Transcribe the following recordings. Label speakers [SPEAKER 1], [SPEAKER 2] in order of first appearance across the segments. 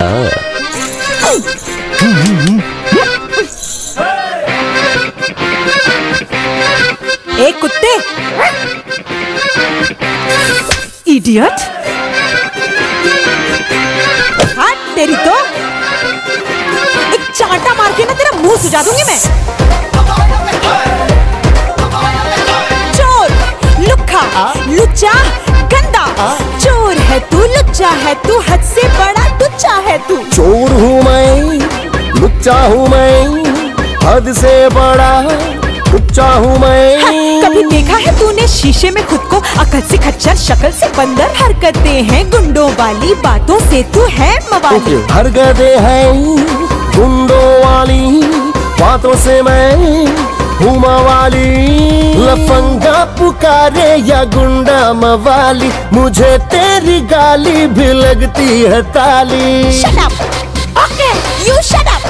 [SPEAKER 1] ए कुत्ते। इडियट हाँ तेरी तो। एक चांटा मार के ना तेरा मुँह सुझा दूँगी मैं। चोर लुखा लुच्चा गंदा। चोर है तू लुच्चा है तू हद से बड़ा टुच्चा है तू।
[SPEAKER 2] चोर हूँ मैं लुच्चा हूँ मैं हद से बड़ा लुच्चा हूँ
[SPEAKER 1] हाँ,
[SPEAKER 2] मैं
[SPEAKER 1] कभी देखा है तूने शीशे में खुद को अकल से खच्चर शक्ल से बंदर? हरकते हैं गुंडों वाली बातों से तू है मवाली।
[SPEAKER 2] हरकते हैं गुंडों वाली बातों से मैं हूँ मवाली लफंगा पुकारे या गुंडा मवाली मुझे तेरी गाली भी लगती है ताली।
[SPEAKER 1] Shut up okay you shut up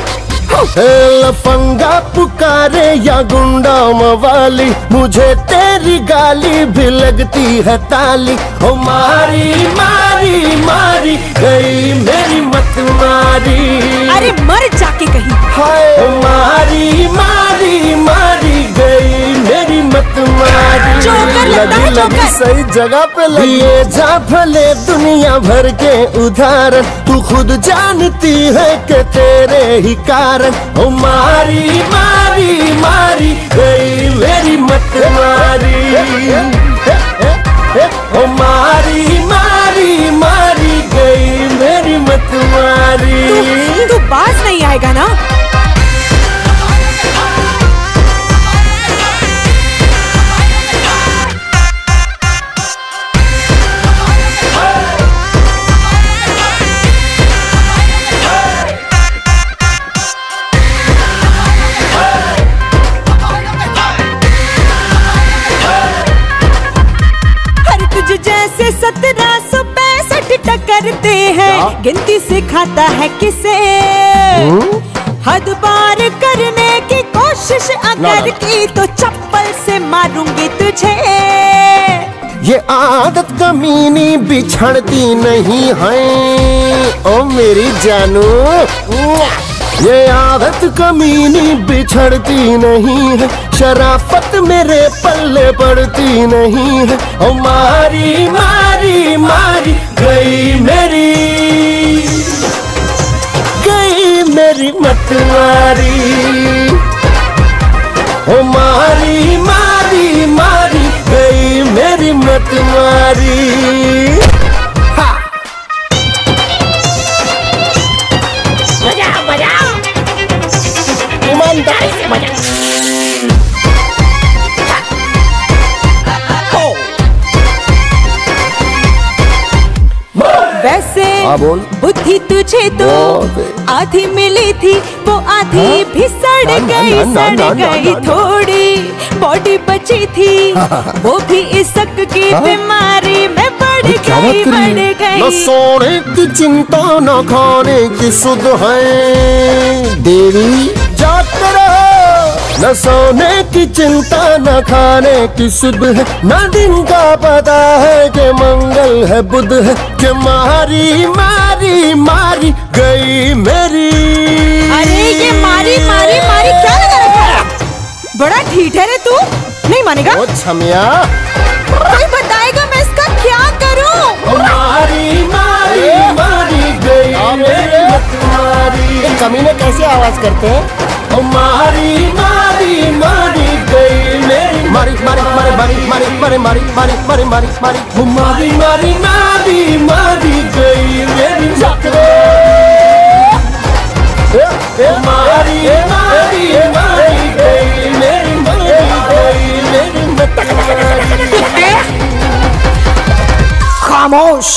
[SPEAKER 2] लफंगा पुकारे या गुंडा मवाली मुझे तेरी गाली भी लगती है ताली। ओ मारी मारी मारी गई मेरी मत मारी।
[SPEAKER 1] अरे मर जाके कहीं।
[SPEAKER 2] हाय। मारी लगी लगी सही जगह पे लगी। ये जा भले दुनिया भर के उदाहरण तू खुद जानती है कि तेरे ही कारण ओ मारी मारी मारी गई मेरी मत मारी ओ मारी मारी मारी गई मेरी मत मारी
[SPEAKER 1] तू तू बाज नहीं आएगा ना? गिनती सिखाता है किसे? हद पार करने की कोशिश अगर की तो चप्पल से मारूँगी तुझे।
[SPEAKER 2] ये आदत कमीनी बिछड़ती नहीं है। ओ मेरी जानू ये आदत कमीनी बिछड़ती नहीं है। शराफत मेरे पल्ले पड़ती नहीं है। ओ मारी मारी मारी गई मेरी। मतवारी हो मारी मारी मारी गई मेरी मतवारी ईमानदारी से
[SPEAKER 1] बजाओ।
[SPEAKER 2] हाँ, बोल।
[SPEAKER 1] बुद्धि तुझे तो आधी मिली थी वो आधी
[SPEAKER 2] हाँ?
[SPEAKER 1] भी सड़ गई सड़ गई। थोड़ी बॉडी बची थी वो भी इसक की
[SPEAKER 2] हाँ?
[SPEAKER 1] बीमारी में बढ़ गई बढ़ गई
[SPEAKER 2] सोने की चिंता न खाने की सुध है देवी रहो न सोने की चिंता न खाने की सुध है। न दिन का पता है कि मंगल है बुध है। कि मारी मारी मारी गई मेरी।
[SPEAKER 1] अरे ये मारी मारी मारी क्या लगा रखा है? बड़ा ठीक है रे तू। नहीं मानेगा?
[SPEAKER 2] ओ छमिया।
[SPEAKER 1] कोई बताएगा मैं इसका क्या करूँ?
[SPEAKER 2] मारी मारी मारी गई मेरी। मत मारी कमीने कैसे आवाज़ करते हैं? ओ मारी मारी मारी गई मेरी मारी मारी मारी मारी मारी मारी मारी मारी मारी मारी मारी ओ मारी मारी मारी मारी गई मेरी ओ मारी मारी मारी गई मेरी मारी गई मेरी
[SPEAKER 3] खामोश